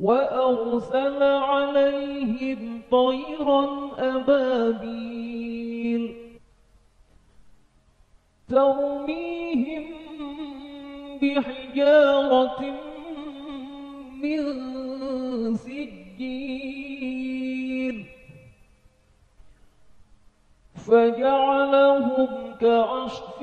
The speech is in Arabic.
وأرسل عليهم طيرا أبابيل ترميهم بحجارة من سجيل فجعلهم كعصف